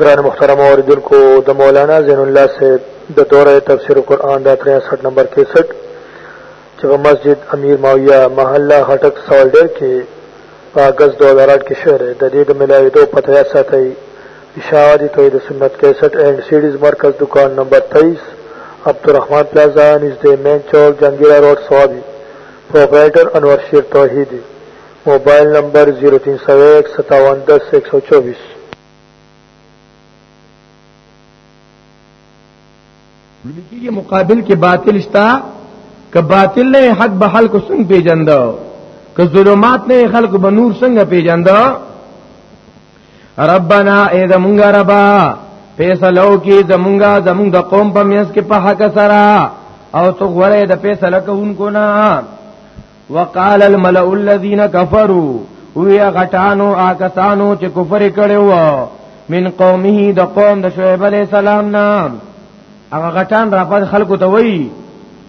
گران مخترم آوردن کو دا مولانا زین اللہ سے دا دورہ تفسیر قرآن دا 63 نمبر 61 چه په مسجد امیر ماویہ محلہ خټک سوالډر کې په اگست 2008 کې شعر د دې د ملاوي دو پته یا ساتي اشاعتی توحید سنت 61 اینڈ سیډیز مرکز دکان نمبر 23 عبدالرحمن پلازا نږدې مین چوک جنگیرا روډ سوابي پروپرائٹر انور شیر توحیدی موبایل نمبر 03015710124 لکیږي مقابل کې باطل شتا ک باطل نه حق به حل کو څنګه پیجندو ک ظلمات نه خلق به نور څنګه پیجندو ربنا اے زمونږ ربا فیصلو کې زمونږه زمونږ د قوم په میس کې په حق سره او تو غره د فیصله کوونکو نه وقال الملأ الذين كفروا وی غټانو آکسانو چې کفر کړو من قومه د قوم د شعیب علی السلام نام هغه غټان را پد خلکو ته وی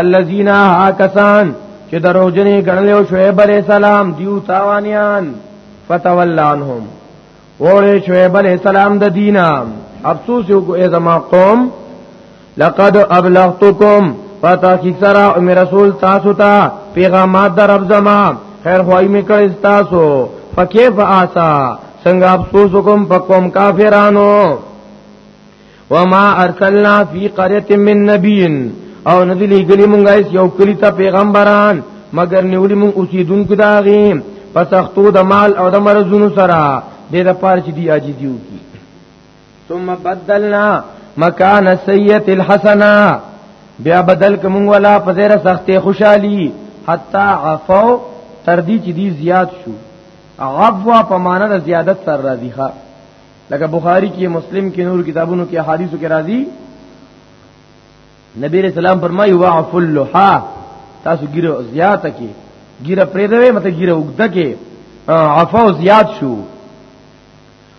الذين هاكسان چې دروځنی غړلو شعیب علی السلام دیو تاوانیان فتولانهم وړي شعیب علی السلام د دینا افسوس یو کو ازما قوم لقد ابلغتکم فتا کی سرا ام رسول تاسو ته پیغامات در رب زما خیر خوای می کړی تاسو فکیف آسا څنګه افسوس کوم په قوم کافرانو وما ارسلنا فی قريه من نبی او ندی لګلی مونږه یو کلی ته پیغمبران مگر نیولی مونږ اوسیدونکو دا غي پس اختو د مال او د مرزونو سره د لپاره چې دی عاجزیو کی ثم بدلنا مکان السیئه الحسنه بیا بدل کوم ولا په زیره سختې خوشحالي حتا عفو تر دې چې دی زیات شو عفو په معنا د زیادت سره راځي ښا لکه بخاری کې مسلم کې نور کتابونو کې احادیثو کې راځي نبی رسول الله فرمایي واعف اللحا تاسو ګیره زیاته کې ګیره پرې دوي مته ګیره وګده کې عفو زیات شو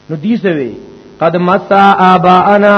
نو دې سوي قد مسا ابانا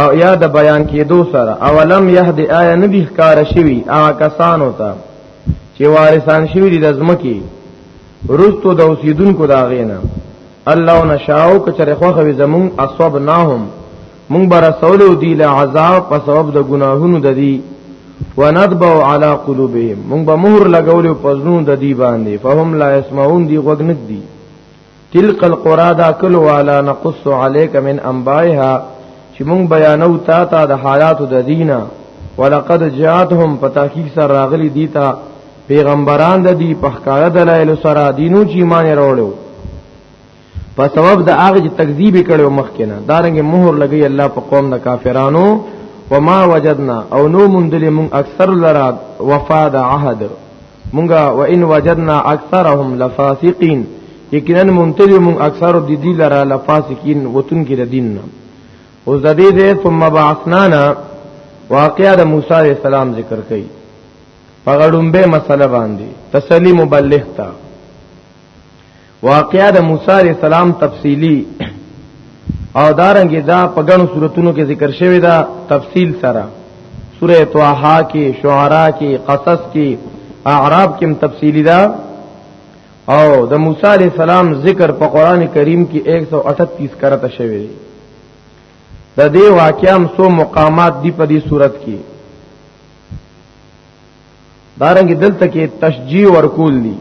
او یا د بیان کېدو سره اولم یهد آیا ندی ښکار شوی هغه کسانو ته چې وارثان شوی دي د ځمکې رستو د اوسیدونکو دا غینا الله نشاو کچره خوخه وي زمون اصحاب ناهم مونږ بر رسولو دی له عذاب په سبب د ګناهونو د دی ونطبع على قلوبهم مونږ به مهر لګولو په زړونو د دی باندې فهم لا يسمعون دی غوږ نه دی تلک القرا دا کلو والا نقص عليك من انبائها چې مونږ بیانو تا ته د حالات د دینه ولقد جاءتهم فتاحقیق سره راغلی دیتا پیغمبران د دی په ښکار دلایل سره دینو چې ایمان وروړو په سبب د هغه چې تکذیب کړو مخکنه دارنګ مہر لګی الله په قوم د کافرانو وما وجدنا او نو مندل مون اکثر لرا وفا د عهد مونږه و ان وجدنا اکثرهم لفاسقین یقینا منتری مونږ اکثر د دې لره لفاسقین وتون کې د دین نه اوس د دې ده ثم بعثنانا واقعا د موسی علیہ السلام ذکر کړي په غړومبه مسله باندې تسلیم مبلغ تا واقعا د موسی علی السلام تفصیلی او دارنګه دا په غنو صورتونو کې ذکر شوی دا تفصیل سره سوره طه کې شعرا کې قصص کې اعراب کې تفصیلی دا او د موسی علی السلام ذکر په قران کریم کې 138 کرته شوی دی د دې واقعام سو مقامات دی په دې صورت کې دارنګ دلته کې تشجیع ورکول دي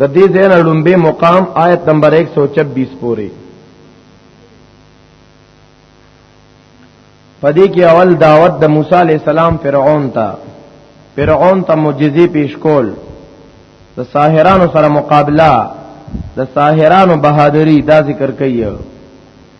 د دې زین لومبه مقام آیت نمبر 126 پورې پدې کې اول دعوت د موسی علی السلام فرعون ته فرعون ته معجزې پیش کول د ساحرانو سره مقابله د ساحرانو بهادری دا ذکر کوي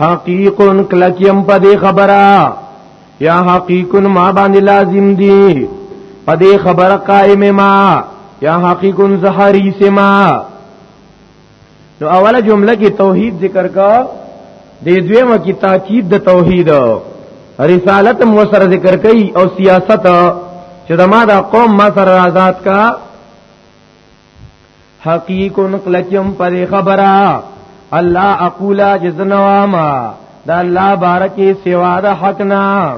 حقیقن کلکیم په دې خبره یا حقیقن ما باندې لازم دی په دې خبره قائم ما یا حقیقن زهری سما نو اوله جمله کې توحید ذکر کا د دویمه کې تاکید د توحید رسالت مو سره ذکر کړي او سیاست چې د ما دا قوم ما سره آزاد کا حقیق نقلکم پر خبره الله اقول جزنواما دا الله بارکی سوا د حق نه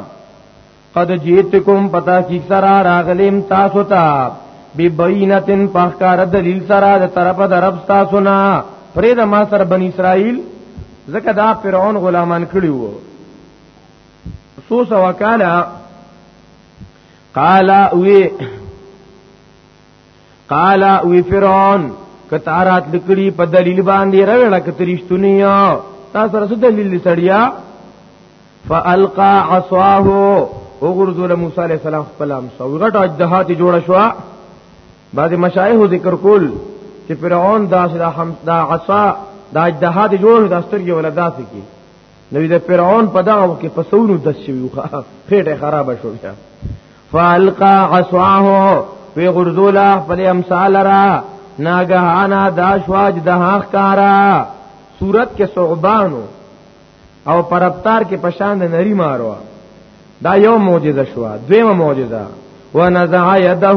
قد جیتکم پتا کی سرا راغلیم تاسو ته بی بینتن پخکار دلیل سرا د طرف د رب تاسو نه پرې د ما سره بنی اسرائیل زکه دا فرعون غلامان کړی وو سو سو وکاله قال وی قال وی فرعون کتارات لکړي په دلیل باندې راوړه کترشتونی تاسو سره دلیل لسړیا فالقا عصاه وغرزول موسی علیہ السلام خپل امسا وغټ اجدهات جوړ شو بعد مشایخ ذکر کول چې فرعون دا دا عصا دا اجدهات جوړ دا سترګې ولا داسې کی نو د فرعون په دغه وخت کې په سونو د شوی خو خېټه خراب شو بیا فالقا عصاه وی غرزولا خپل امثال را ناګهانا داشواج دهاخ کارا صورت کې صعبانو او پرپتار کې پشان د نری مارو دا یو معجزه شو دویمه معجزه ونزع يده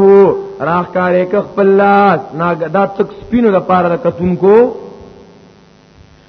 راخ کارې ک خپل لاس ناګه دا تک سپینو د پاره کتونکو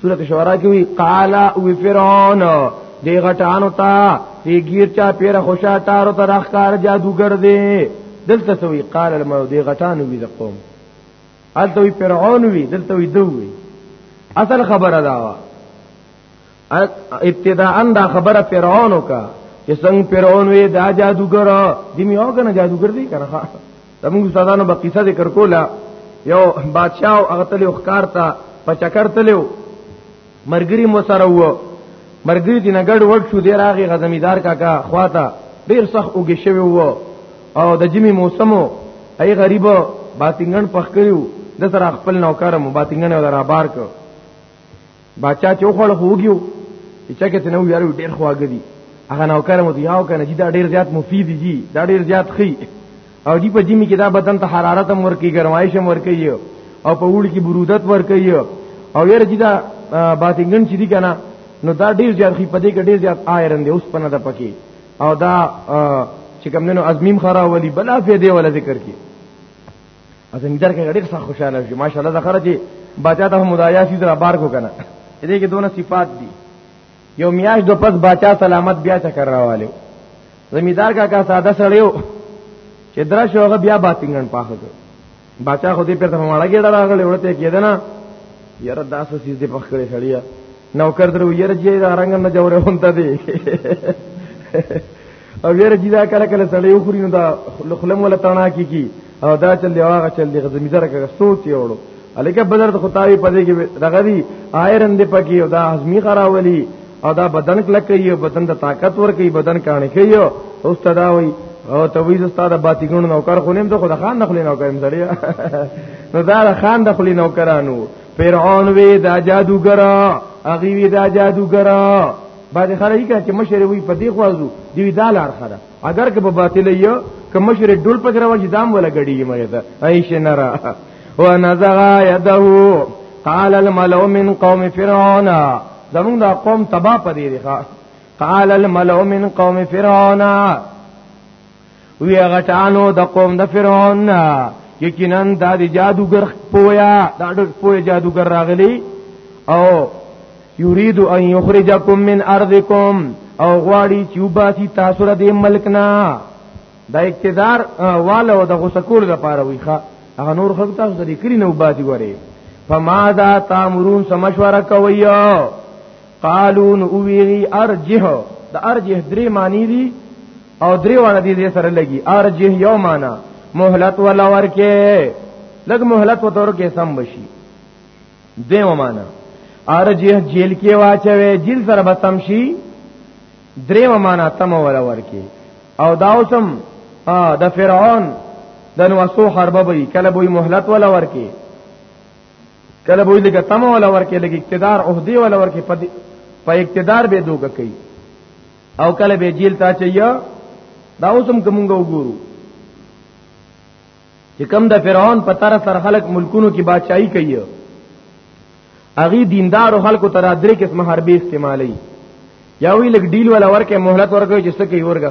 سورۃ شعراء کې وی قال او فرعون دی غټانو تا دی گیر چا پیر خوشا تارو تر اخکار جادوگر دی دلته سوی قال المو دی غټانو وی د قوم الته وی فرعون وی دلته وی دو وی اصل خبره دا وا ابتداء دا خبره فرعون کا چې څنګه فرعون وی دا جادوګر دی میو کنه جادوګر دی کنه زموږ استادانو به قصه ذکر کوله یو بادشاہ او هغه تلو ښکار ته په چکر تلو مرګري مو سره وو مرګري دینه ګډ وډ شو دی راغی غزمیدار کاکا خواته ډیر سخت اوګه شوی وو او د جمی موسمو ای غریب باتنګن پخ کړیو د سره خپل نوکر مو باتنګن ولا بار کړ بچا چې خوړ خوګیو چې چکه ته نو یارو ډیر خواګه دي هغه نو کارم دی یاو کنه چې دا ډیر زیات مفید دي دا ډیر زیات خي او دی په جمی کې دا بدن ته حرارت هم ورکی ګرمایش هم ورکی او په وړ کې برودت ورکی او یره چې دا باتنګن چې دي کنه نو دا ډیر زیات خي په دې کې ډیر زیات آیرن دی اوس پنه د پکی او دا چې کوم نو ازمیم خرا ولی بلا فیدې ولا ذکر کی ازم در کې ډېر څه خوشاله شي ماشاءالله دا خره چې بچا ته مدایا سي در بار کو کنه دې کې دونه صفات دي یو میاش دو پس بچا سلامت بیا چکر راواله زمیدار کا کا ساده سړیو چې درا شوغه بیا باتنګن پاخه بچا خو دې پر ته مړه ګډه راغله ورته کېدنه یاره داسه سیز دې پخ کړې سړیا نوکر درو یره جې دا رنگ نه جوړه هونته دی او ویره چې دا کله کله سړی وخوري نو دا خلم ولا تڼا کیږي او دا چل دی واغه چل دی غزمی سره کې سوچ یې وړو الکه بدر ته خدای په دې کې دغه دی آیرن دی پکې او دا هضمی خراولي او دا بدن کلک کوي او بدن ته طاقت ور کوي بدن کانه کوي او ستدا وي او ته وی زستا د باتی ګونو نوکر خو نیم ته خو د خان نخلی نوکر هم زړی نو دا د خان نخلی نوکرانو فرعون وی دا جادوګرا اغي وی دا جادوګرا باندې خلک کړه چې مشر وي په دې خوازو دی دا لار خره اگر که په باطل یو که مشر ډول پکې راوځي دام ولا غړي مګه ته عيش نرا ونزغ يده قال الملأ من قوم فرعون زمون دا قوم تبا پدې دي قال الملأ من قوم فرعون وی غټانو د قوم د فرعون نه یقینا دا د جادوګر پویا دا د پویا جادوګر راغلی او یرید ان یخرجکم من ارضکم او غواړي چې وباسي تاسو را دې ملک نه د اقتدار والو د غسکول د پاره ویخه هغه نور خلک تاسو د کلی نه وباسي غوري فما ذا تامرون سمشوره کوي قالو نو ویری ارجه د ارجه درې معنی دي او درې وانه دې سره لګي ارجه یو معنا مهلت ولا ورکه لګ مهلت وتور کې سم بشي دیو معنا ارجه جیل کې واچوي جیل سره به سم شي دریم معنا تم ولا ورکی او داوسم د فرعون د نوسو حرب به کله به مهلت ولا ورکی کله به لګ تم ولا ورکی لګ اقتدار عہدی ولا ورکی په اقتدار به دوګه کوي او کله به جیل تا چیا دا اوسم کومګه وګورو چې کم د فرعون په تر سر خلق ملکونو کې بادشاہي کوي اغي دیندار او خلکو تر درې قسم حربي استعمالي یا وی لګ ډیل ولا ورکه مهلت ورکوي چې څه کوي ورګه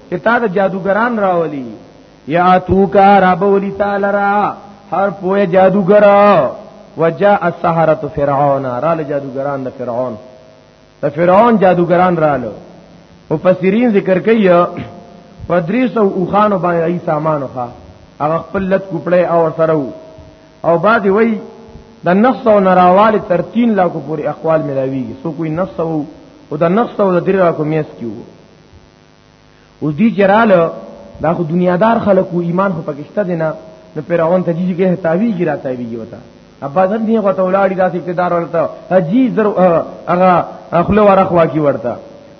چې تا د جادوګران راولي یا تو کا رب ولي تعالی را هر پوهه جادوګر وجاء السحرة فرعون را له جادوګران د فرعون د فرعون جادوګران را له مفسرین ذکر کوي په درې سو اوخانو باندې ای سامانو ښا هغه خپل لټ کوپړې او سره او بعد وی د نفس او نراوال تر 3 لاکو پورې اقوال ملاویږي سو کوئی نفس او د نفس او د درې لاکو میس کیو اوس دی چراله دا خو دنیادار خلکو ایمان خو پکشته دي نه نو فرعون ته جیږي کې تاوی ګرا تاوی وتا ابا ځن دی غو ته ولاړی داس اقتدار ورته حجی زر هغه اخلو ورخوا کی ورته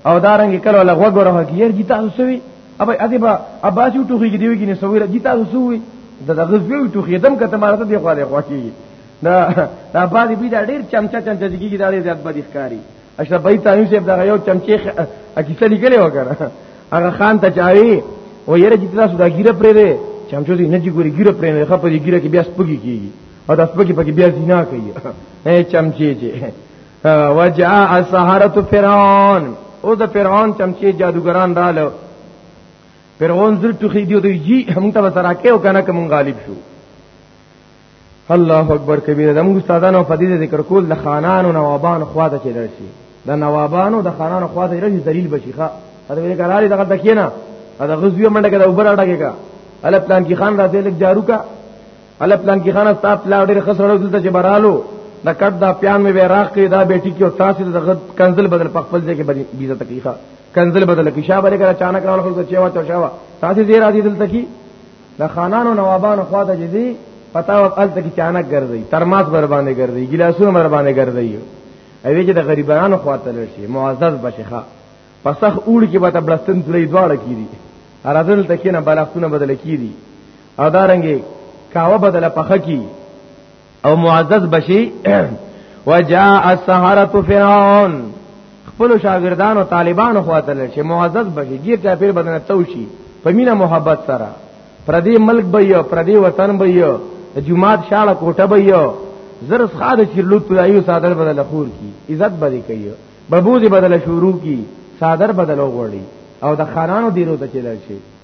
او دارنګ کله لغوه ګره کیږي جی تاسو سوي ابا ادي با ابا چې ټوخي کې دیږي نه سوي جی تاسو سوي د دغه زوی ټوخي دم کته مارته دی خو دی خو کیږي دا دا باندې بي دا ډیر چمچا چمچا کیږي دا ډیر زیات بدی ښکاری اشرف بھائی تعین صاحب دا یو چمچې اکیسه لیکلې وکړه هغه خان ته چاوي و یره چې تاسو دا ګیره پرې ده چمچو دې نه جی ګوري ګیره پرې نه خپل ګیره کې بیا سپږی کیږي او دا سپږی پکې بیا زینا کوي اے چمچې چې وجاء السحرة فرعون او د فرعون چمچې جادوګران رااله فرعون زړه ټخې دی دوی جی هم ته وتراکه او کنه کوم غالب شو الله اکبر کبیر زموږ استادانو په دې ذکر کول د خانانو نوابانو خوا ته چلل شي د نوابانو د خانانو خوا ته راشي ذلیل بشي ښا دا ویل کړه دا غلطه کینا دا غزوی منډه کړه اوپر اړه کړه ال پلان کی خان راځي لګ جارو کا ال پلان کی خان ستا پلا ډېر خسرو دلته چې برالو د کټ دا پیان می وراخ کې دا بیٹی کې او تاسو د غد کنزل بدل په خپل ځای کې بری بیزه تکلیفه کنزل بدل کې شابه لري چانه کراول خو چې وا چا شاوا تاسو زیرا دي دلته کې د خانانو نوابانو خوا ته جدي پتا او ال تک چانک ګرځي ترماس بر باندې ګرځي ګلاسونه بر باندې ګرځي اوی چې د غریبانو خوا ته لشي معزز بشخه پسخ اوړ کې به تبلستن تلې دواړه کیدي ارادل تکینه بلختونه بدل کیدي او دارنګي کاوه بدل پخه کی او معزز بشي وجاء السحرة فرعون خپل شاګردان او طالبان خواته چې معزز بشي غیر چا پیر بدن توشي په مینا محبت سره پردي ملک به یو پردي وطن به یو جمعات شاله کوټه به یو زرس خاد چیرلو تلایو صادر بدل خور کی عزت بدی کوي ببوزي بدل شروع کی صادر بدل وغوړي او د خانانو دیرو ته چلل شي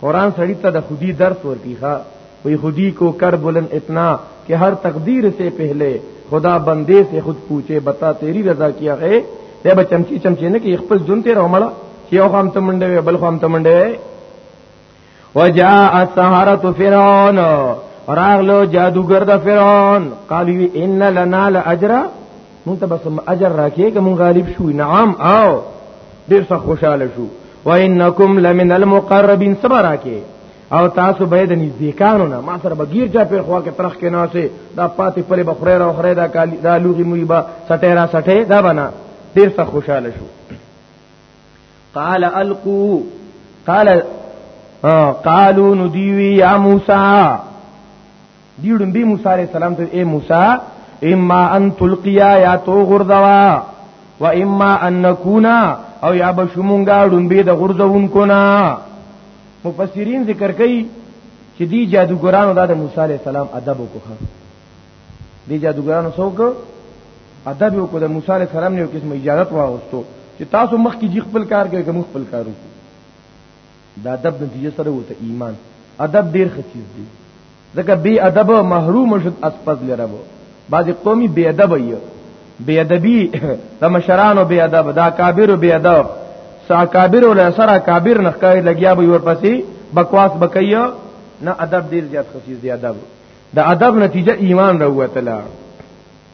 قران سړی ته د خودي درس ورکی ښا وی خودی کو کر بلن اتنا کہ ہر تقدیر سے پہلے خدا بندے سے خود پوچھے بتا تیری رضا کیا ہے ته به چمچی چمچی نه کې خپل جون ته راومړه چې یو خام ته منډه وي بل خام ته منډه وي وجاء السحرة فرعون راغلو جادوګر د فرعون قالو ان لنا لاجر مونږ ته بس اجر راکې کوم غالب شو نعم او ډیر څه خوشاله شو وانکم لمن المقربین صبر راکې او تاسو به د نزدېکانو نه ما سره بغیر چا په خوا کې ترخ کې نه سي دا پاتې پرې بخره را خره دا کالی دا لوغي موي با سټه را سټه دا بنا ډیر څه خوشاله شو قال القو قال قالو ندیوی یا موسی دی ډمبي موسی عليه السلام ته اے موسی اما ان تلقيا یا تو غردوا و اما ان نکونا او یا بشمونګه ډمبي د غردونکو نه مفسرین ذکر کوي چې دی جادوګرانو د موسی عليه السلام ادب وکړه دی جادوګرانو څوک ادب یو کو د موسی علی السلام نه یو قسم اجازه واغستو چې تاسو مخ کې جی خپل کار کوي کوم خپل کارو دا ادب نتیجه سره وته ایمان ادب ډیر ښه چیز دی ځکه بی ادب محروم شد اسپز لرب بعضی قومي بی ادب ای بی ادبی د مشرانو بی ادب دا کابر بی ادب سا کابر ول سره کابر نه ښکای لګیا به ور پسې بکواس بکیا نه ادب ډیر زیات خصیز دی ادب د ادب نتیجه ایمان راوته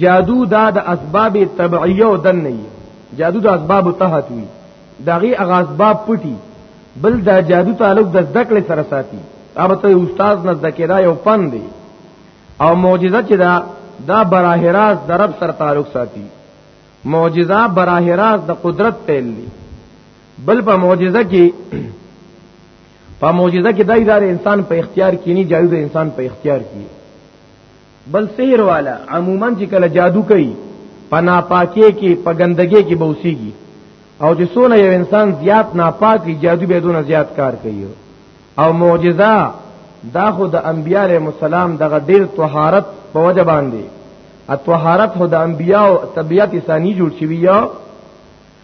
جادو دا د اسباب طبيعيه او دن نه جادو د اسباب تحت وي دغه هغه اسباب پټي بل دا جادو تعلق د ذکر سره ساتي هغه ته استاد نه ذکر یو پن دی او معجزه چې دا دا براه راست د رب سره تعلق ساتي معجزه براه راست د قدرت پیل دی بل په معجزه کې په معجزه کې دای دار انسان په اختیار کې نه جایو د انسان په اختیار کې بل سیر والا عموما چې کله جادو کوي په ناپاکي کې په ګندګي کې بوسيږي او چې سونه یو انسان زیات ناپاکي جادو به دونه زیات کار کوي او معجزه دا خو د انبياله مسالم دغه ډیر طهارت په وجه باندې ا طهارت خو د انبياو طبيعت ثاني جوړ شوی یا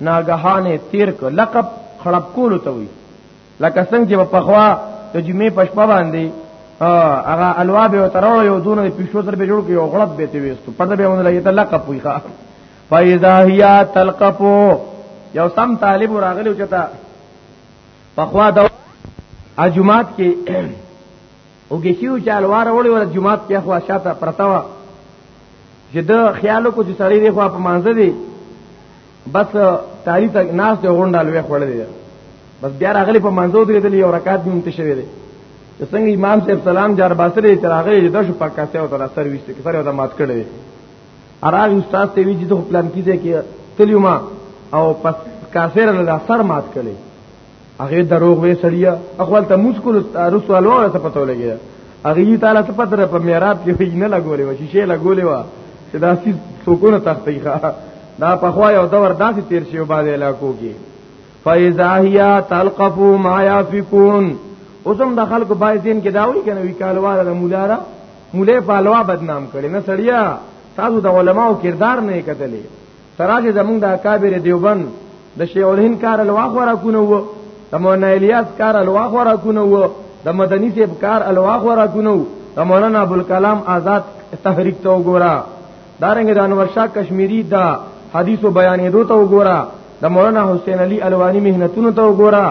ناګهانه تیر ک لقب خړپ کول ته وي لکه څنګه چې په خوا د جمعې په شپه باندې هغه الوا به ترول یو دونه پښو سره به جوړ کې یو غړپ به تی وستو پرده به ونه لګی ته لقب وي ښا فاذا هي تلقفو یو سم طالب راغلی چتا په خوا د اجمات کې او ګشیو چې الوار وړي ور جمعات کې خو شاته پرتاوه چې د خیالو کو چې سړی دی خو په مانځ دی بس تاری ته ناس ته غونډال وې خړل دی بس بیا راغلی په مانځو درې دلی یو رکعت به مونته شوی دی چې څنګه امام صاحب سلام جار باسره چې راغلی د شو پکا سه او تر سر وشته کې سره ودا مات کړی دی اراغ استاد ته وی چې د پلان کیږي کې تلیوما او پس کافر له سر مات کړي هغه دروغ وې سړیا خپل ته مسکول رسو الوه ته پته لګی هغه تعالی ته پته په میراب کې وې نه لګولې و شیشه لګولې و چې دا سیس څوکونه تختی ښه دا په خوا یو دور داسې تیر شي او باندې علاقو کې فاذا هي تلقف ما يفكون اوسم د خلکو بای دین کې داوی کنه وی کالواله د مولارا مولې په الوا بدنام کړي نه سړیا تاسو د علماو کردار نه کتلې تراجه زمونږ د اکابر دیوبند د شیخ الهند کار الواخ ورا کونه وو د مولانا الیاس کار الواخ ورا کونه وو د مدنی سیب کار الواخ ورا کونه وو د مولانا ابوالکلام آزاد تحریک ته وګورا دارنګ د انور شاه کشمیری دا حدیث و بیانې دو ته وګورا د مولانا حسین علی الوانی مهنتونو ته وګورا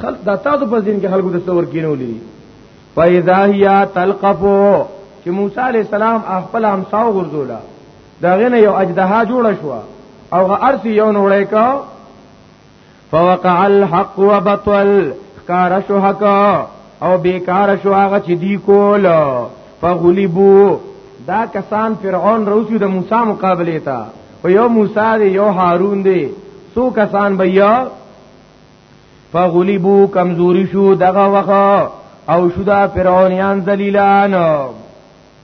خلق د تاسو په ځین کې خلکو د څور کینو لري فاذا هي تلقفو چې موسی علی السلام خپل همساو غرزولا دا غنه یو اجدها جوړ شو او غ ارث یو نوړې کا فوقع الحق وبطل کار شو حق او بیکار شو هغه چې دی کول فغلبو دا کسان فرعون روسی د موسی مقابله تا او یو موسی دی یو هارون دی سو کسان بیا فغلبو کمزوری شو دغه وخت او شو دا فرعونیان ذلیلان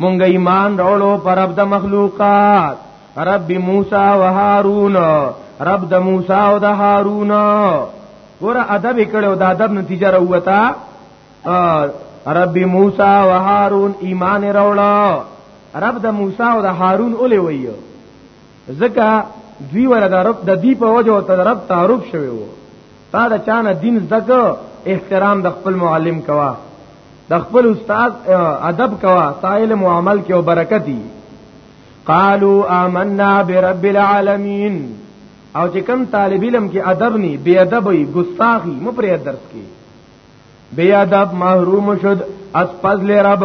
مونږ ایمان راوړو پر رب د مخلوقات رب موسی و هارون رب د موسی او د هارون ګور ادب کړو د ادب نتیجه راوتا رب موسی و هارون ایمان راوړو رب د موسی او د هارون اولې ویو ځکه دوی ور د رب د دی په وجه او ته رب تعارف شوی وو تا د چانه دین زده احترام د خپل معلم کوا د خپل استاد ادب کوا تایل معامل کې او برکتی قالو آمنا برب العالمین او چې کم طالب علم کې ادب ني بے ادب وي ګستاخي مپرې درس کې بے ادب محروم شد از فضل رب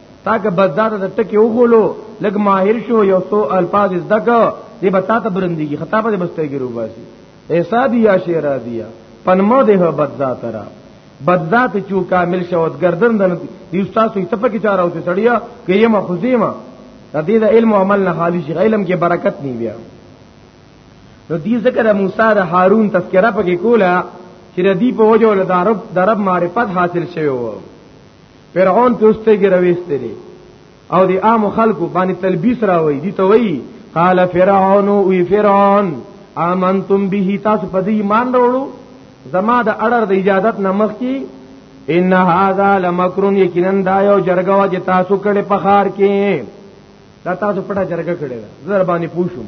تاکه بزدار د ټکی وګولو لګ ماهر شو یو څو الفاظ زده کو دی به تاسو برندګي خطا به بستګي رو باسي ایسا دیا شعر دیا پنمو ده بزدات را بزدات چو کامل شود گردن دن دی استاد سو تپکی چاره اوسه سړیا کيما خزیما د دې د علم او عمل نه خالی شي علم کې برکت نه بیا نو دې ذکر موسی د هارون تذکرہ پکې کوله چې ردی په وجه ول د عرب د عرب معرفت حاصل شوی وو فرعون په اوسته کې راويسته دي او د عام خلکو باندې تلبیس راوي دي ته وایي قال فرعون وی فرعون آمنتم به تاسو په دې ایمان وروړو زما د اړر د اجازت نمخ کی ان هاذا لمکرون یقینا دا یو جرګه چې تاسو کړي په خار کې دا تاسو پټه جرګه کړي زر باندې پوښوم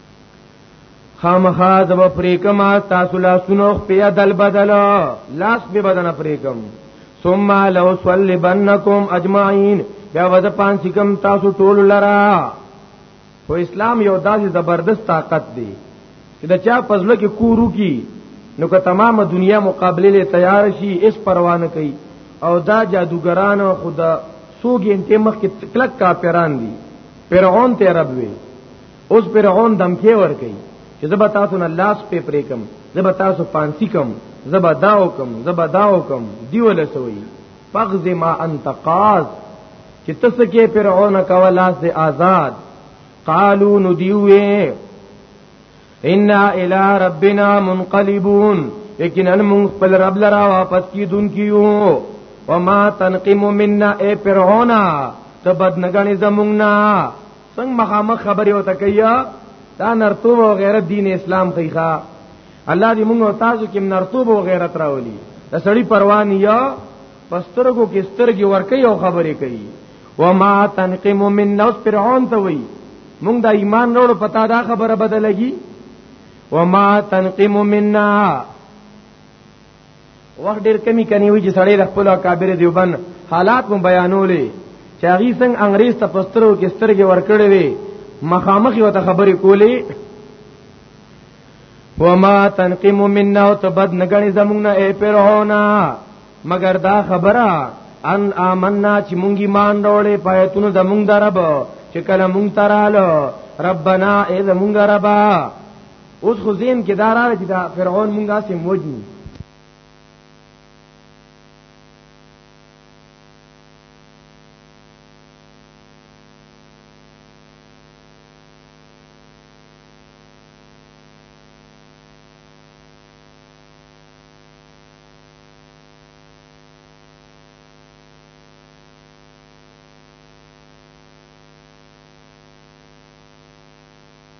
خامخا د پریکما تاسو لا سنو په دل بدل لاس به بدن پریکم ثم لو صلبنکم اجمعین بیا ود پان سکم تاسو ټول لرا خو اسلام یو داسې زبردست طاقت دی چې دا چا پزله کې کورو کی نو که تمام دنیا مقابله له تیار شي اس پروا نه کوي او دا جادوګران او خدا سوګ انتمخ کې کلک کاپیران دي فرعون ته رب وی اوس فرعون دمکه ور کوي چې زبا تاسو نه لاس په پرې کم زبا تاسو پانسی کم زبا داو کم زبا داو کم دیو لسوي فغز ما انت قاز چې تاسو کې فرعون کوا لاس دې آزاد قالو ندیوه ان الى ربنا منقلبون یقینا موږ خپل رب لرا واپس کیدون کیو وما تنقم منا اے فرعون تبد نگنی زمونږ نه څنګه مخامخ خبرې وته کوي دا نرتوب او غیرت دین اسلام خيخه الله دې موږ او تاسو کې نرتوب او غیرت راولي دا سړی پروان یا پسترګو کې سترګې ورکي او خبرې کوي وما تنقم من نوس فرعون ته وي موږ دا ایمان وروړو پتا دا خبره بدلږي وما تنقم منا وخت ډیر کمی کني وي چې سړی د خپل اکابر دیوبند حالات مو بیانولې چې هغه څنګه انګريز ته پسترو کې سترګې ورکړې وي مخامخ یو ته خبرې کولې وما تنقم منا وتبد نګنی زمونږ نه اے پیرهونا مگر دا خبره ان آمنا چې مونږ ایمان راوړې پایتونو زمونږ درب چې کله مونږ تراله ربنا اے زمونږ ربا اوس خو زین کې دا راغی چې دا فرعون مونږه سم وجنو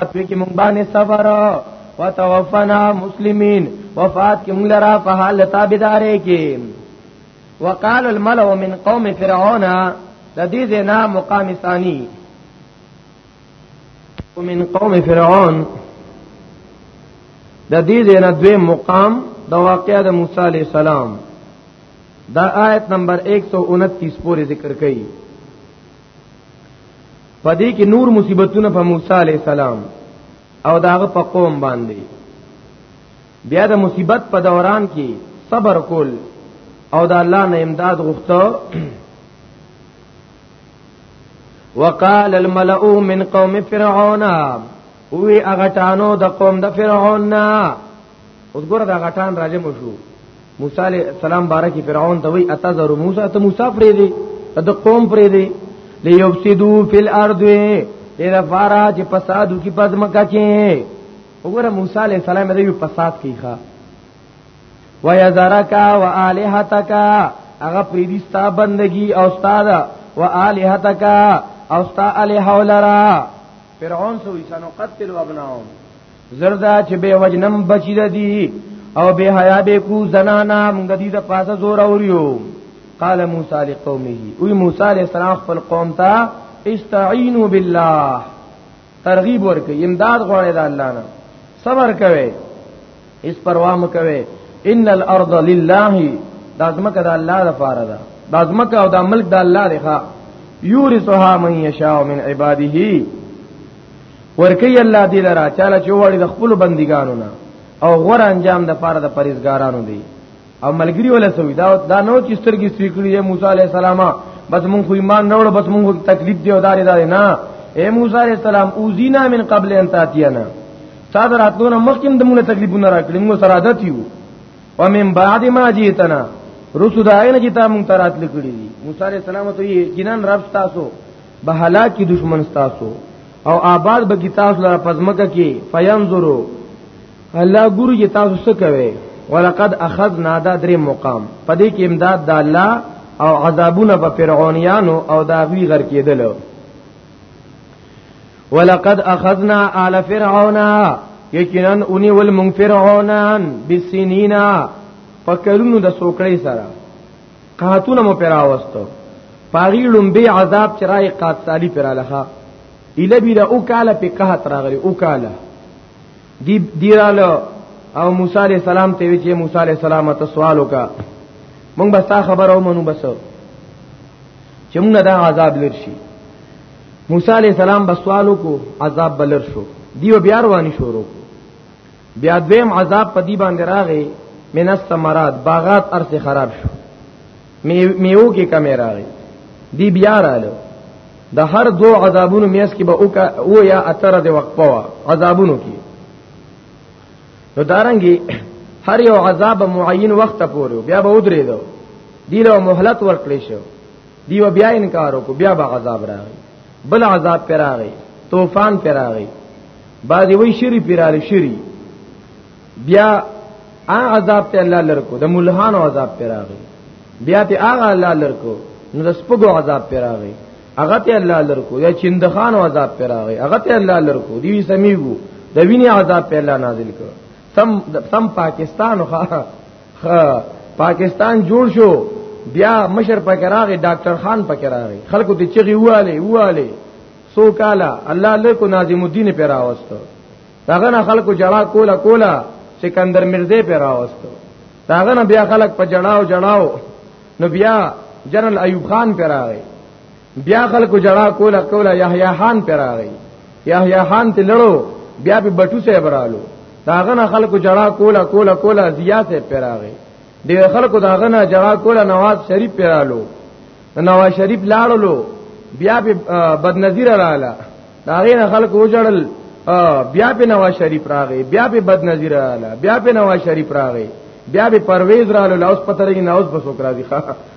اتوی کی مونږ باندې صبر وتوفنا مسلمین وفات کی مونږ لرا په حال تابعدارې کې وقال الملأ من قوم فرعون د دې زنا مقام ثانی ومن قوم فرعون د دې زنا دوی مقام د واقعې د موسی علی السلام دا آیت نمبر 129 پورې ذکر کړي پدې کې نور مصیبتونه په موسی علی السلام او داغه په قوم باندې بیا د مصیبت په دوران کې صبر کول او د الله نه امداد غوښته وقال الملأ من قوم فرعون وی اغټانو د قوم د فرعون نه اوس ګوره دا غټان راځم شو موسی علی السلام بارکی فرعون ته وی اتذر موسی ته موسی پرې دی ته قوم پرې دی ليفسدو فی الارض دې دا فارا چې فسادو کې پدمکا کې وګوره موسی علی السلام دې فساد کې ښا ويذرک والهتک هغه پریدي ستا بندگی او استاد و الہتک او ستا الہ ولرا فرعون سو ایسانو قتل و ابناهم زردا چې به وجنم بچی دی او به حیا به کو زنانا موږ دې د پاسه زور اوریو قال موسی لقومه وی موسی علیہ السلام خپل قوم ته استعینوا بالله ترغیب ورکړي امداد غواړي د الله نه صبر کوي اس پروا م کوي ان الارض لله دا ځمکه د الله لپاره ده دا ځمکه او دا ملک د الله دی ښا یورثها من یشاء من عباده ورکی الله دی لرا چاله چوغړي د خپل بندګانو نه او غور انجام د پاره د پریزګارانو دی او ملګری ولا سوي دا دا نو چې سترګې سویکړي موسی عليه السلام بس مونږ خو ایمان نه وړو بس مونږ تکلیف دی او دار دار نه اے موسی عليه السلام اوزینا من قبل ان تاتینا تا دراتونه مخکیم د مونږ تکلیفونه راکړي موږ سره عادت یو ومن بعد ما جیتنا رسو داینه چې تا مونږ ترات لکړي موسی عليه السلام ته یې جنان رب تاسو به هلاکی دشمن تاسو او آباد به کی تاسو لپاره پزمکه کی فینظرو الله ګورو چې تاسو څه کوي ولقد اخذنا دا درې مقام پدې کې امداد د الله او عذابونه په فرعونانو او داغوی غر کېدل ولقد اخذنا آل فرعون یقینا اونی ول مون فرعونان بسنینا پکلونو د سوکړې سره قاتونه مو پیرا وستو پاغي لومبي عذاب چې راي قات سالي پیرا لخه اله بي له او کاله په قحط راغلي او کاله دی دیراله او موسی عليه السلام ته وی چې موسی عليه السلام ته سوال وکا مونږ بس تا خبر او منو بس چې مونږ دا عذاب لرشي موسی عليه السلام بس سوال وکړو عذاب بلر شو دیو بیا رواني شروع بیا دویم عذاب په دی باندې راغی من الثمرات باغات ارس خراب شو میو کې کمی راغی دی بیا رالو د هر دو عذابونو میاس کې به اوکا او یا اتره د وقفه وا عذابونو کې نو دارنګي هر یو عذاب معین وخت پورې بیا به ودرې دو دی له مهلت ورکړې شو دی بیا انکار وکړو بیا به عذاب راغی بل عذاب پر راغی طوفان پر راغی بعضی وی شری پر راغی شری بیا هغه عذاب ته الله لرکو د ملحان عذاب پر راغی بیا ته هغه الله لرکو نو د سپګو عذاب پر راغی هغه ته الله لرکو یا چندخان عذاب پر راغی هغه ته الله لرکو دی سمیګو د ویني عذاب په الله نازل کړ سم سم پاکستان خو پاکستان جوړ شو بیا مشر پکې راغی ډاکټر خان پکې راغی خلکو ته چغي واله واله سو کالا الله له کو ناظم الدین پر راوستو داغه نه خلکو جړا کولا کولا سکندر مرزه پر راوستو داغه نه بیا خلک په جړاو جړاو نو بیا جنرال ایوب خان پر راغی بیا خلکو جړا کوله کوله یحیی خان پر راغی یحیی خان ته لړو بیا په بټو سه برالو داغه نه خلکو جړا کوله کوله کوله ضیا سه پر راغی د خلکو داغه نه جړا کوله نواز شریف پر رالو نواز شریف لاړلو بیا په بدنظیر رااله داغه نه خلکو وجړل بیا په نواز شریف راغی بیا په بدنظیر رااله بیا په نواز شریف راغی بیا به پرویز رااله اوس پترې نه اوس بسوک راځي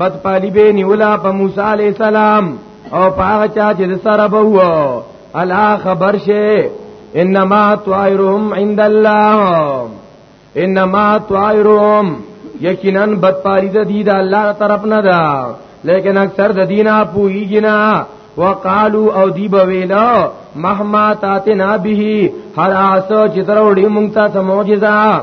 بد پالی به نیولا په موسی علی السلام او پاغه چا چې سره به وو الا خبر شه انما طائرهم عند الله انما طائرهم یقینا بد پالی د دې د الله طرف نه ده لیکن اکثر د دینه پویږي نه وقالو او دی بویلا مهما تاتنا به هر آسو چې تر وړي مونږ ته معجزه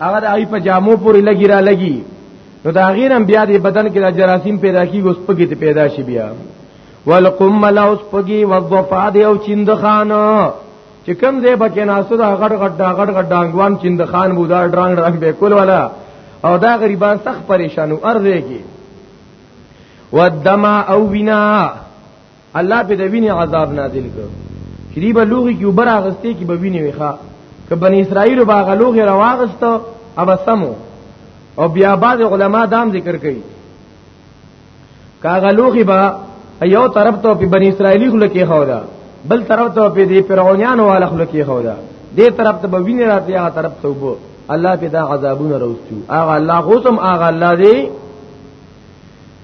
هغه د آی په جامو پورې لګی را لګی نو دا غیر هم بیا د بدن کې د جراثیم پیدا کیږي اوس پګې ته پیدا شي بیا والقم لا اوس پګي وضفاد او چندخان چې کم ځای بکې ناسو دا غټ غټ دا غټ غټ ډانګوان چندخان بو دا ډرانګ ډرانګ به کول والا او دا غریبان سخت پریشانو ارزه کې ودما او وینا الله په د وینې عذاب نازل کړ چې دی به لوغي کې وبر اغستې کې به وینې وخا که بنی اسرائیل به غلوغي رواغستو او سمو او بیا بعض علما دام ذکر کوي کاغه لوغي با یو طرف ته په بنی اسرائیلی خلک کې خودا بل طرف ته په دې فرعونانو والا خلک کې خودا دې طرف ته به وینې راځي هغه طرف ته وبو الله په دا عذابونه راوستو هغه الله غوسم هغه الله دې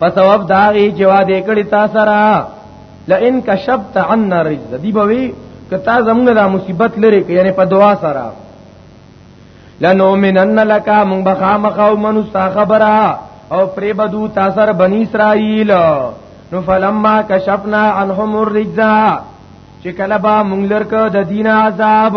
په ثواب دا غي چې وا دې کړی تا سره لئن کشفت عنا رجز دی بوي کتا زمونږ دا مصیبت لري یعنی په دعا سره لنؤمنن لك من بخامخ او من خبره او پری بدو تاثر بنی اسرائیل نو فلما کشفنا عنهم الرجز چې کله با مونږ لرکه د دین عذاب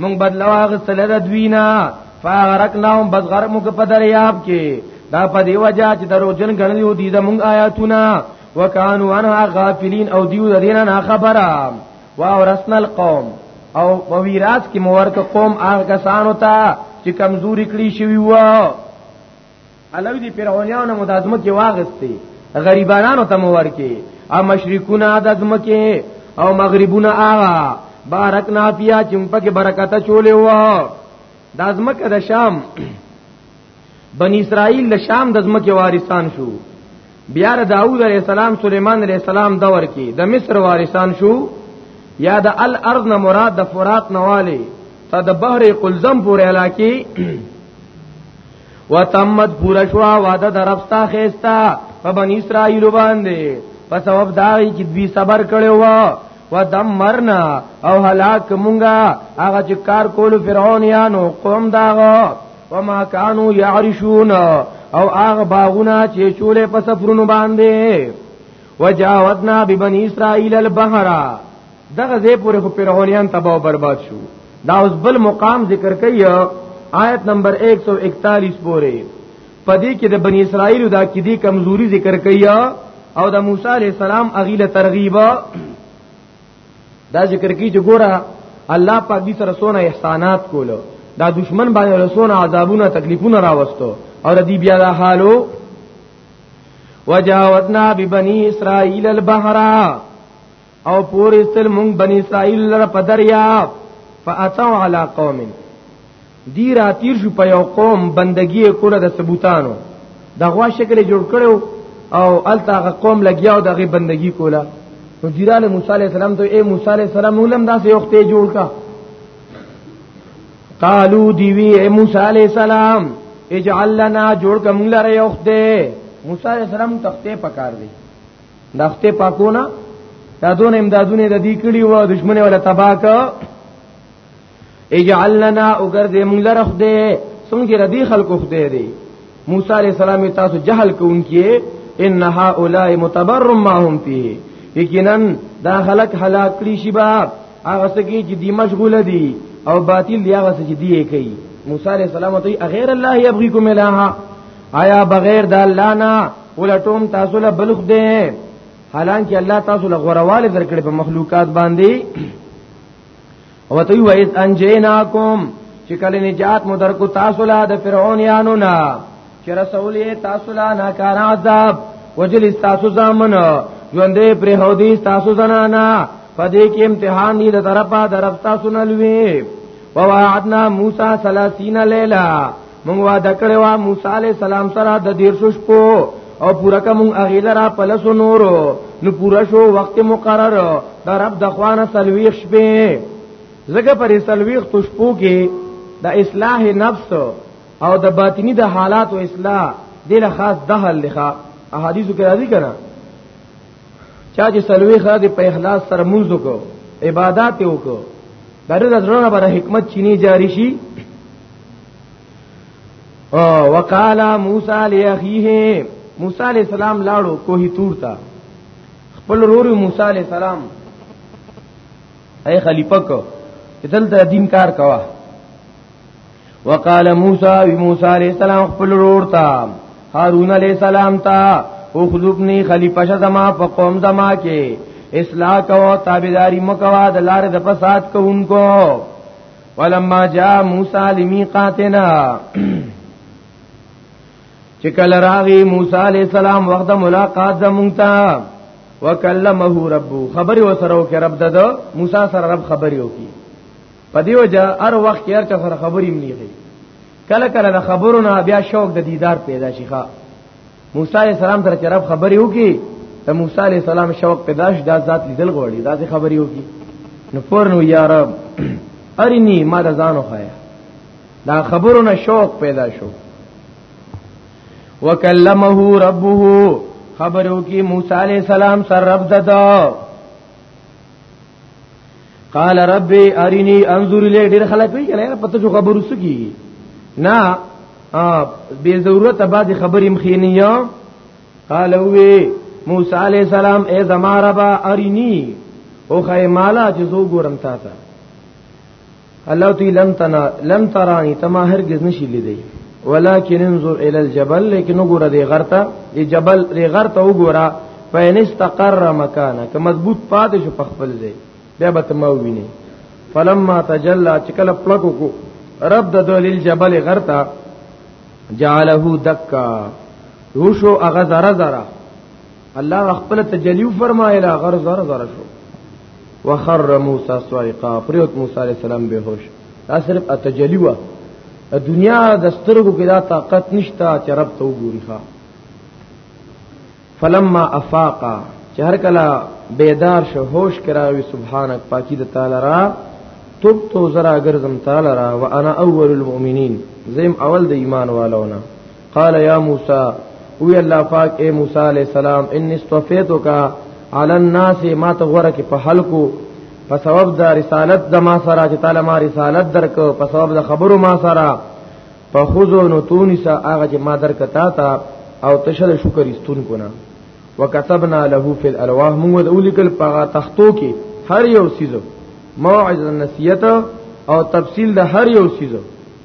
مونږ بدلا واغستل د دوینا فغرقناهم بس غرق مونږ په دریاب کې دا په دی وجہ چې درو جن غنلی و دي زمونږ آیاتونه وکانو انا غافلین او دیو د دینه نه خبره واورثنا القوم او په ویراث کې مورک قوم هغه کسانو ته چې کمزوري کړی شوی و الوی دی فرعونانو نه مدازمه کې واغستې غریبانو ته مور کې او مشرکونه د ځمکه او مغربونه آغا بارکنا فیا چې په کې برکت چولې و د ځمکه د شام بنی اسرائیل د شام د ځمکه وارثان شو بیا د داوود علیه السلام سليمان علیه السلام دور کې د مصر وارثان شو یا د الارض نه مراد د فرات نواله ته د بحر قلزم پورې علاقه وتمت پورا شوا وعده د رب ستا خيستا په بنی اسرائیل باندې په سبب دا چې دوی صبر کړو ودمرنا او هلاک مونږه هغه چې کار کول فرعون یانو قوم داغه وما كانوا يعرشون او هغه باغونه چې چولې په سفرونو باندې وجاوتنا ببني اسرائيل البحر دغه زه پورې خو پیرغونیان تباہ او برباد شو دا اوس بل مقام ذکر کوي آیت نمبر 141 پورې پدې کې د بنی اسرائیل دا کې دي کمزوري ذکر کوي او د موسی عليه السلام اغیله ترغیبه دا ذکر کی چې ګوره الله پاک دې سره سونه احسانات کولو دا دشمن باندې رسونه عذابونه تکلیفونه راوستو او دې بیا دا حالو وجاوتنا ببني اسرائيل البحر او پور استل مونږ بني اسرائيل لره په دریاب فاتوا على قوم دی را تیر شو په یو قوم بندگی کوله د ثبوتانو د غوا شکل جوړ کړو او الته قوم لګیاو دغه بندگی کوله نو دیراله موسی علی السلام ته اے موسی علی السلام ولم دا سه وخت جوړ کا قالو دی وی اے موسی علی السلام اجعل لنا جوړ کوم لره یو وخت موسی علی السلام تخته پکار دی دا خته پاکونه دا دون امدادونه د دې کړي و دشمنه ولا تباک اجعل لنا وګرځې مونږ لره خدای څنګه چې ردی خلکو خدای دی موسی علی السلام تاسو جهل کوونکی ان هؤلاء متبر ما هم فيه یقینا دا خلک هلاک کړي شي با هغه سګي چې دی مشغوله دي او باطل دی هغه چې دی کوي موسی علی السلام ته غیر الله یبغیکم الها آیا بغیر د الله نه ولټوم تاسو له بلخ دی حالانکه الله تاسو له غورواله درکړي په مخلوقات باندې او ته وی اس انجیناکم چې کله نجات مو درکو تاسو لا د فرعون یانو نا چې رسول یې تاسو لا نه کار عذاب وجل تاسو زامن ژوندې پر هودي تاسو زنانا پدې کې امتحان دی د طرفه درف تاسو نه لوي ووعدنا موسی 30 لیلا مونږ وعده کړو موسی علی السلام سره د دیر شو شپو او پورا کوم اغیل را پلس نور نو پورا شو وخت مقرر د رب د خوانه سلویخ شپې زګه پر سلویخ تو شپو کې د اصلاح نفس او د باطنی د حالات او اصلاح دل خاص دهل لخوا احادیث کې راځي کنه چا چې سلوي خره د په اخلاص سره منځ وکړو عبادت وکړو دغه ځړونه بر حکمت چینی جاری شي او وقالا موسی لاخیه موسی علیہ السلام لاړو کوهی تور تا خپل رور موسی علیہ السلام اے خلیفہ کو دل ته دین کار کوا وقال موسی و موسی علیہ السلام خپل رور تا هارون علیہ السلام تا او خذبنی خلیفہ شزما په قوم زما کې اصلاح کو تابعداری مکوا د لار د فساد کوونکو ولما جاء موسی لمیقاتنا چې کله راغی موسی علی السلام وخت ملاقات زمونږ ته وکلمه رب خبر وسره وکړه رب دد موسی سره رب خبر یو کی په دیو جا هر وخت کې هر چا سره خبرې ملي کله کله د خبرو نه بیا شوق د دیدار پیدا شي ښا موسی علیہ السلام سره چې رب خبرې وکي ته موسی علیہ السلام شوق پیدا شي دا ذات لیدل غوړي دا څه خبرې وکي نو پرنو یا رب ارنی ما د ځانو خایا دا خبرو نه شوق پیدا شو وکلمه ربه خبرو کی موسی علیہ السلام سر رب ددا قال رب ارینی انظر الی ډیر خلک وی کنه پته جو خبرو سکی نه بے ضرورت بعد خبرې مخینی یا قال وی موسی علی السلام ای زما رب ارینی او خیمالا چې زو ګورم تا ته الله تو لن تنا لن ترانی تما هرگز نشی لیدی ولكن انظر الى الجبل لیکن وګوره دی غرتا دی جبل دی غرتا وګوره فین استقر مکانه که مضبوط پاتې شو په خپل ځای بیا به تما ویني فلما تجلى چکل پلکو کو رب د دلیل جبل غرتا جعله دکا روشو اغه زره زره الله خپل تجلیو فرمایلا غر زر زر شو وخر موسی صائقا پریوت موسی علیہ السلام به هوش دا صرف تجلی وا دنیا د سترګو کې دا طاقت نشتا چې رب ته وګوري ښا فلما افاقا چې هر کله بیدار شو هوش کراوي سبحانك پاکي د تعالی را توب تو زرا ګرځم تعالی را وانا اول المؤمنین زم اول د ایمان والونه قال یا موسی او الله پاک اے موسی علیہ السلام ان استفیتک علی الناس ما تغره کې په حلقو په سبب د رسالت د ما سره چې تعالی ما رسالت درک په سبب د خبرو ما سره په خوزو نو تونس هغه چې ما درک تا تا او تشل شکر استون کو نه وکتبنا له فی الالواح موږ د اولیکل په تختو کې هر یو سیزو موعظه نصیحت او تفصیل د هر یو سیزو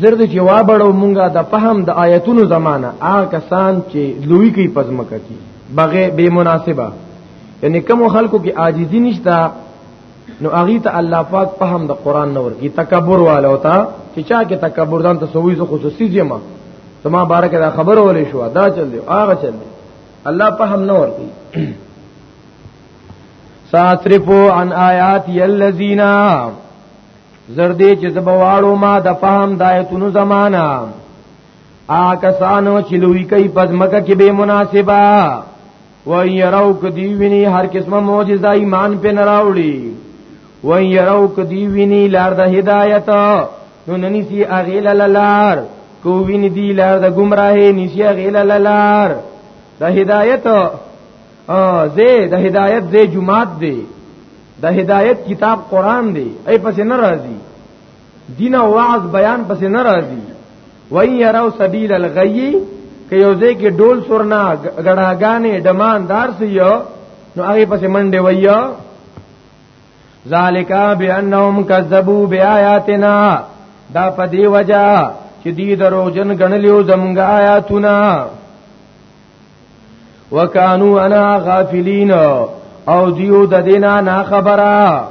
زرد چې وابړو مونږه د فهم د آیتونو زمانہ آ کسان چې لوی کوي پزما کوي بغیر بے مناسبه یعنی کوم خلکو کې عاجزی نشتا نو اغه ته الله پاک فهم د قران نور کی تکبر والا ہوتا چې چا کې تکبر دان ته سوي زو خصوصي جما تما بارک دا خبر ولې شو دا چل دی آغه چل دی الله فهم نور کی ساترفو عن آیات یلذینا زردی چې زبواړو ما د فهم دایتونو زمانہ آ کسانو چې لوی کوي پزمکه کې به مناسبه و يرو کدی ویني هر قسمه معجزه ایمان په نراوړي و يرو کدی ویني لار د هدایت نو ننی سی اغیل لار کو ویني دی لار د گمراهي نسی اغیل لار د هدایت ا زه د هدایت زه جمعات دی د هدایت کتاب قران دی ای پس نه راضی دین او وعظ بیان پس نه راضی وای یراو سبیل الغی که یو ځای کې ډول سورنا غړاګانې ډمان دار سیو نو هغه پس منډه ویا ذالک بانهم کذبوا بیااتنا دا پدی وجہ چې دی دروغجن غنلیو زمګ آیاتونه وکانو انا غافلین او دیو د دینا نا خبره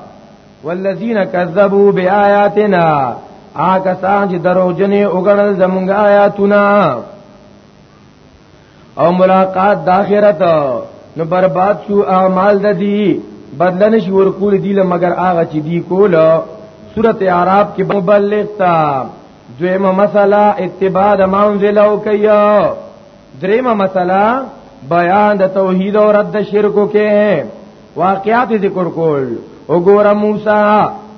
والذین کذبوا بیااتنا آکه سان چې درو جنې وګړل زمونږ آیاتونه او ملاقات د آخرت نو برباد شو اعمال د دی بدلن شو ور کول دی مگر هغه چې دی کول سورته اعراف کې مبلغ تا دویمه مسله اتباع د مانزل او کیا دریمه مسله بیان د توحید او رد شرکو کې واقعات ذکر کول وګوره موسی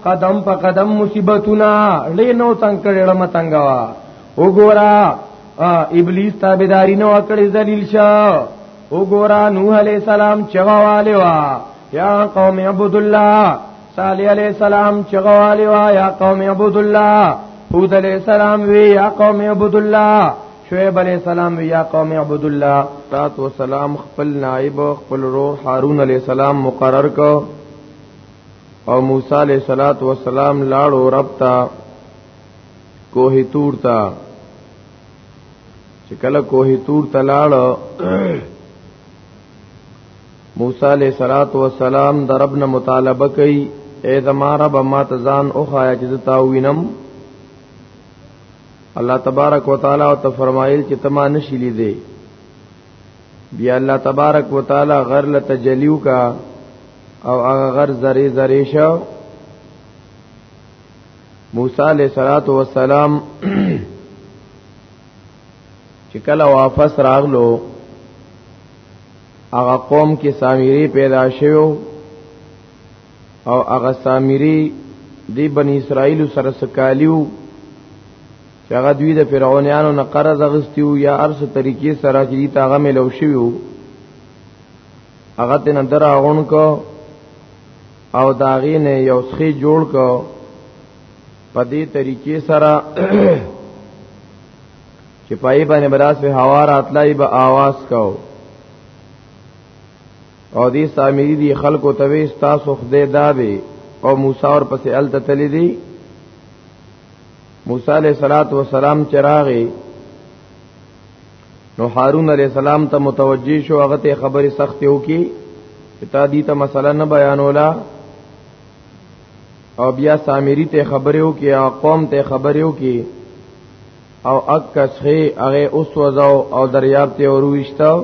قدم په قدم مصیبتونه لې نو څنګه کړي لم څنګه وا وګوره ابلیس تابعداري نو کړې ذلیل شه وګوره نوح علی السلام چغواله وا یا قوم عبد الله صالح علی السلام چغواله وا یا قوم عبد الله هود علی السلام وی یا قوم عبد الله شعیب علیہ السلام یا قوم عبد الله تات و سلام خپل نائب خپل روح هارون علیہ السلام مقرر کو او موسی علیہ الصلات والسلام لاړو رب تا کوه تور تا چې کله کوه تور تا لاړو موسی علیہ الصلات والسلام د رب نه مطالبه کوي اے زما رب ما تزان او خایا چې تا وینم الله تبارک وتعالى او ته فرمایل چې تما نشي لیدې بیا الله تبارک وتعالى غر له تجلیو کا او هغه غر زری زری شو موسی علیہ الصلات والسلام چې کله واپس راغلو هغه قوم کې سامری پیدا شوو او هغه سامری دی بنی اسرائیل سره سکالیو چې هغه دوی د فرعونانو نه قرض اغستیو یا ارس طریقې سره چې دی تاغه ملو شویو هغه تن دراغون کو او داغې نه یو څخه جوړ کو په دې طریقې سره چې پای باندې براس به هوا راتلای به आवाज کو او دې سامری دی خلکو ته وې تاسو خدای دا به او موسی اور پسې ال ته تللی دی موسی علیہ الصلات والسلام چراغه نو هارون علیہ السلام ته متوجی شو هغه ته خبره سخت یو کی تا دې ته مسله نه بیانولا او بیا سامری ته خبره یو کی او قوم ته خبره یو کی او اک کسخه هغه اوس وځاو او دریاب ته ورويشتاو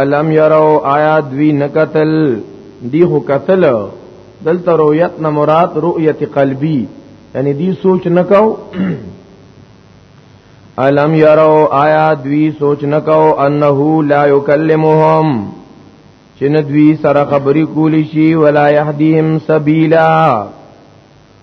الم یرو آیا دوی نکتل دی خو کتل دلته رؤیت نه مراد رؤیت قلبی یعنی دی سوچ نکاو الم یرو آیا دوی سوچ نکاو انه لا یکلمهم چې ندوی سره خبرې کولی شي ولا يهديهم سبيلا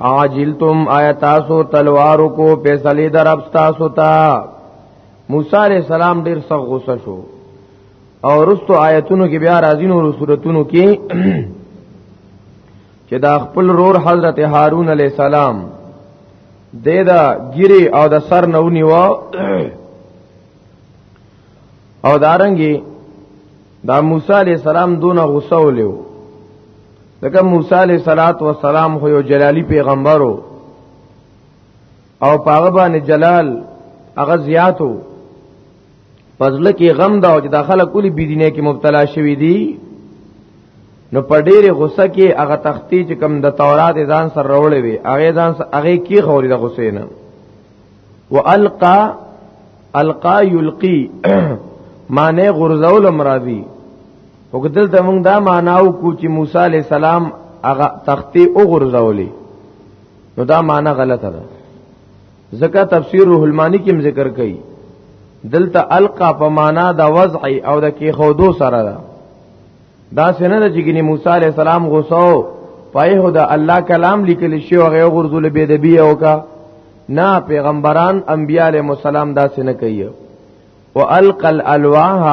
عاجلتم آیات تاسو تلوار کو فیصله در رب تاسو ته موسی علیہ السلام ډیر سخت غوسه شو او رستو آیتونو کې بیا راځي نور صورتونو کې چې دا خپل رور حضرت هارون علیہ السلام د دا ګيري او د سر نو نیو او دارنګي دا موسی علی السلام دون غصه ولیو دغه موسی علی صلوات و سلام خو یو جلالی پیغمبرو او پاغه باندې جلال هغه زیاتو پزله کې غم دا او چې داخله کلی بيدینه کې مبتلا شوی دی نو په ډېره غصه کې هغه تختی چې کم د تورات ځان سره راولې وي هغه ځان هغه کې خوري د غصې نه والقا القا یلقی معنی غرزول مرادی وګدل ته موږ دا معناو کو چې موسی علی السلام هغه تختی او غرزولې نو دا معنی غلطه ده ځکه تفسیر روح المانی کې ذکر کړي دلته القا په معنا د وضع او د کې خودو سره ده دا سنه د جګنی موسی علی السلام غوسو پای هو دا الله کلام لیکل شی او غیر غرزول به د بی او کا نا پیغمبران انبیاء علیہ السلام دا سنه کوي او القى الالواح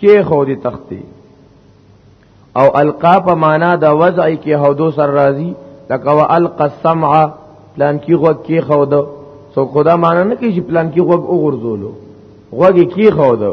کې خو دي تختی او القا په معنا د وضع کې هودو سر راضی لکه وا القا السمع پلان کې غو کې خو دو سو خدا معنا نه کې چې پلان کې غو وګرځولو غو کې خو دو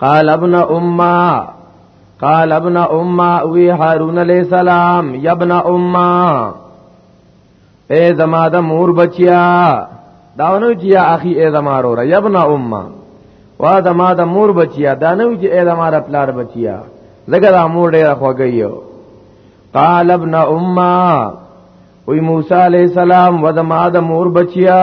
قال ابن امه قال ابن امه وی هارون علیہ السلام یا ابن امه اے زما د مور بچیا داونو چې یا اخي اے زما رور یا ابن امه وا زما د مور بچیا دانو چې اے زما د پلار بچیا زګر امور ډیر خوګیو قال ابن امه وی موسی علیہ السلام و زما د مور بچیا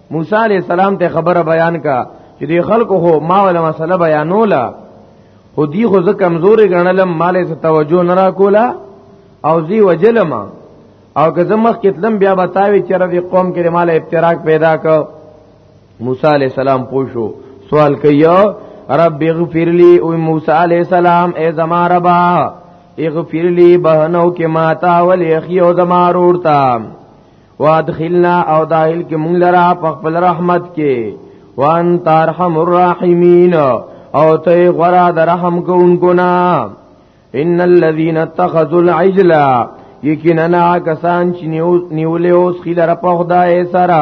موسی علی السلام ته خبره بیان کا چې دی خلکو هو ما ولا مسله بیانولا خو دی خو زه کمزوري غنلم مالې ته توجه نه راکولا او زی وجلم او که زمخ کتلم بیا بتاوی چې ربي قوم کې مال افتراق پیدا کو موسی علی السلام پوښو سوال کيو رب اغفر لي او موسی علی السلام اے زما ربا اغفر لي بهنو کې ماتا ولي اخيو زما رورتا وادخلنا او داخل کې مونږ لرا په خپل رحمت کې وان ترحم الرحیمین او ته غرا د رحم کوونکو نا ان الذين اتخذوا العجل یقینا کسان چې نیولې اوس خلره په خدای سره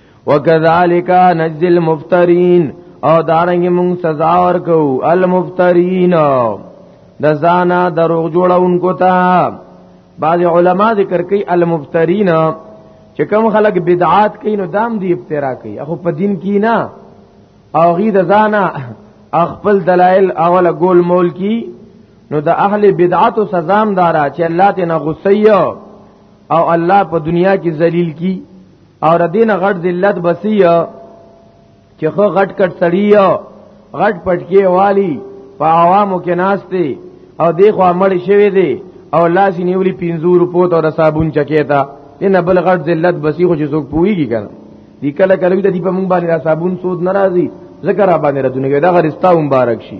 وکذالک نجزی المفترین او دارنګ مونږ سزا ورکو المفترین د زانا دروغ جوړونکو ته بعض علما ذکر کوي المفترین چې کوم خلک بدعات کوي نو دام دی افترا کوي اخو په دین کې نه او غي د زانا خپل دلایل اوله ګول مول کی نو د اهل بدعات او سزام دارا چې الله ته نه غصه او الله په دنیا کې ذلیل کی او ردین غټ ذلت بسی چې خو غټ کټ سړی غټ پټکی والی په عوامو کې ناشته او دی خو مړ شوی دی او لاس نیولی پینزو روپو ته د صابون چکه تا ان بل غټ ذلت بسی خو چې څوک پويږي کنه دی کله کله د دې په مونږ باندې صابون سود ناراضي ذکر را باندې ردونه دا غرستا مبارک شي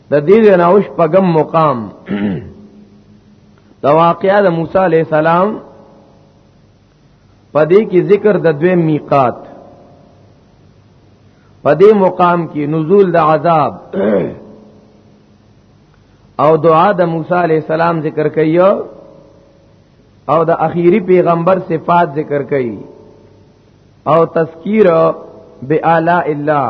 د دې ویناوش پغم مقام دا واقعا د موسی علی السلام پدې کې ذکر د دوی میقات پدې مقام کې نزول د عذاب او دعا د موسی علی السلام ذکر کړي او د اخیری پیغمبر صفات ذکر کړي او تذکیر به اعلی الله